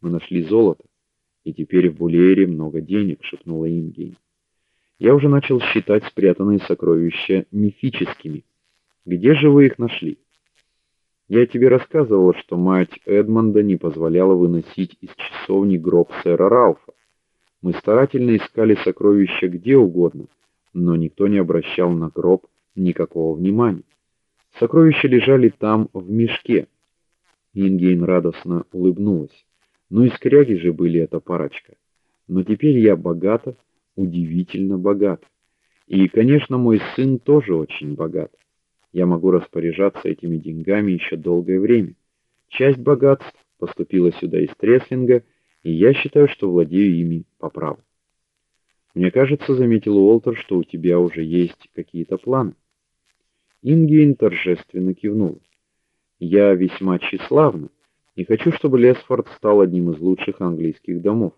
Мы нашли золото, и теперь в Булеере много денег, шепнула Ингейн. Я уже начал считать спрятанные сокровища мифическими. Где же вы их нашли? Я тебе рассказывал, что мать Эдмонда не позволяла выносить из часовни гроб сэра Ралфа. Мы старательно искали сокровища где угодно, но никто не обращал на гроб никакого внимания. Сокровища лежали там в мешке. Ингейн радостно улыбнулась. Ну и скряги же были эта парочка. Но теперь я богата, удивительно богата. И, конечно, мой сын тоже очень богат. Я могу распоряжаться этими деньгами еще долгое время. Часть богатств поступила сюда из Треслинга, и я считаю, что владею ими по праву. Мне кажется, заметил Уолтер, что у тебя уже есть какие-то планы. Ингейн торжественно кивнул. Я весьма тщеславна и хочу, чтобы Лесфорд стал одним из лучших английских домов.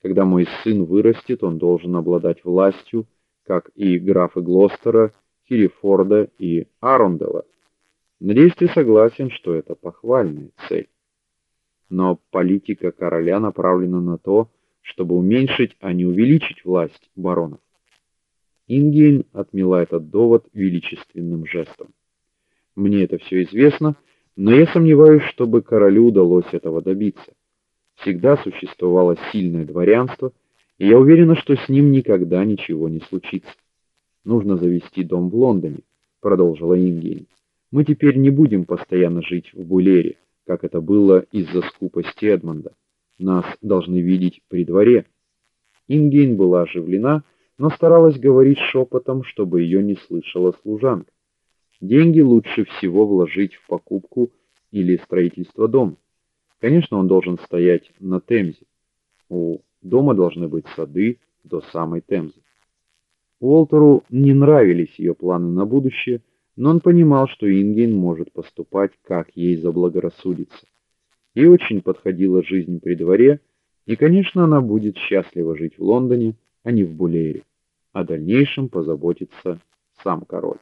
Когда мой сын вырастет, он должен обладать властью, как и графы Глостера, Хирифорда и Арундела. Надеюсь, ты согласен, что это похвальная цель. Но политика короля направлена на то, чтобы уменьшить, а не увеличить власть баронов. Ингейн отмела этот довод величественным жестом. Мне это все известно, но я сомневаюсь, чтобы королю удалось этого добиться. Всегда существовало сильное дворянство, и я уверена, что с ним никогда ничего не случится. Нужно завести дом в Лондоне, продолжила Ингейн. Мы теперь не будем постоянно жить в Булере, как это было из-за скупости Эдмонда. Нас должны видеть при дворе. Ингейн была оживлена, но старалась говорить шепотом, чтобы ее не слышала служанка. Деньги лучше всего вложить в покупку или строительство дома. Конечно, он должен стоять на Темзе. У дома должны быть сады до самой Темзы. Уолтеру не нравились ее планы на будущее, но он понимал, что Ингейн может поступать, как ей заблагорассудится. Ей очень подходила жизнь при дворе, и, конечно, она будет счастлива жить в Лондоне, а не в Булеере. О дальнейшем позаботится сам король.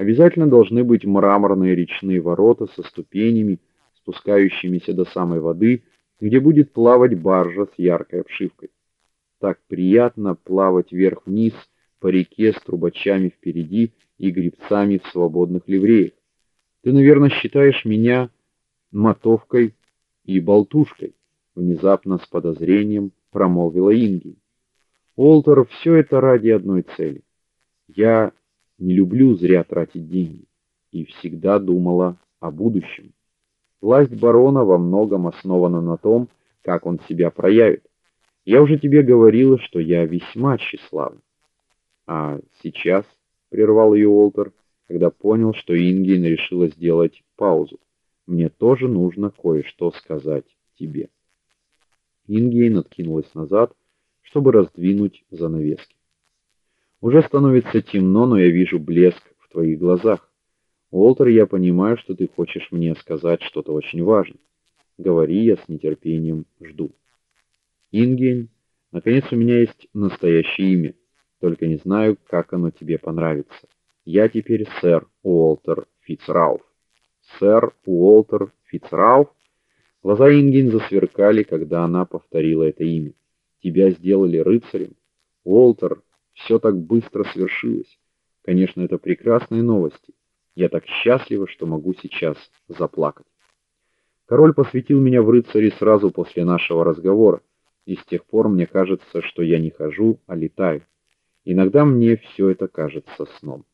Обязательно должны быть мраморные речные ворота со ступенями, спускающимися до самой воды, где будет плавать баржа с яркой обшивкой. Так приятно плавать вверх-вниз по реке с трубачами впереди и гребцами в свободных ливреях. Ты, наверное, считаешь меня мотовкой и болтушкой, внезапно с подозрением промолвила Инги. Олтер, все это ради одной цели. Я не люблю зря тратить деньги и всегда думала о будущем. Власть барона во многом основана на том, как он себя проявит. Я уже тебе говорила, что я весьма тщеславна. А сейчас прервал ее Уолтер, когда понял, что Ингейн решила сделать паузу. Мне тоже нужно кое-что сказать тебе. Ингейн откинулась назад, чтобы раздвинуть занавески. Уже становится темно, но я вижу блеск в твоих глазах. Уолтер, я понимаю, что ты хочешь мне сказать что-то очень важное. Говори, я с нетерпением жду. Ингейн, наконец у меня есть настоящее имя, только не знаю, как оно тебе понравится. Я теперь сэр Уолтер Фицрауф. Сэр Уолтер Фицрауф. Глаза Ингейн засверкали, когда она повторила это имя. Тебя сделали рыцарем. Уолтер все так быстро свершилось. Конечно, это прекрасные новости. Я так счастлива, что могу сейчас заплакать. Король посвятил меня в рыцари сразу после нашего разговора, и с тех пор мне кажется, что я не хожу, а летаю. Иногда мне все это кажется сном.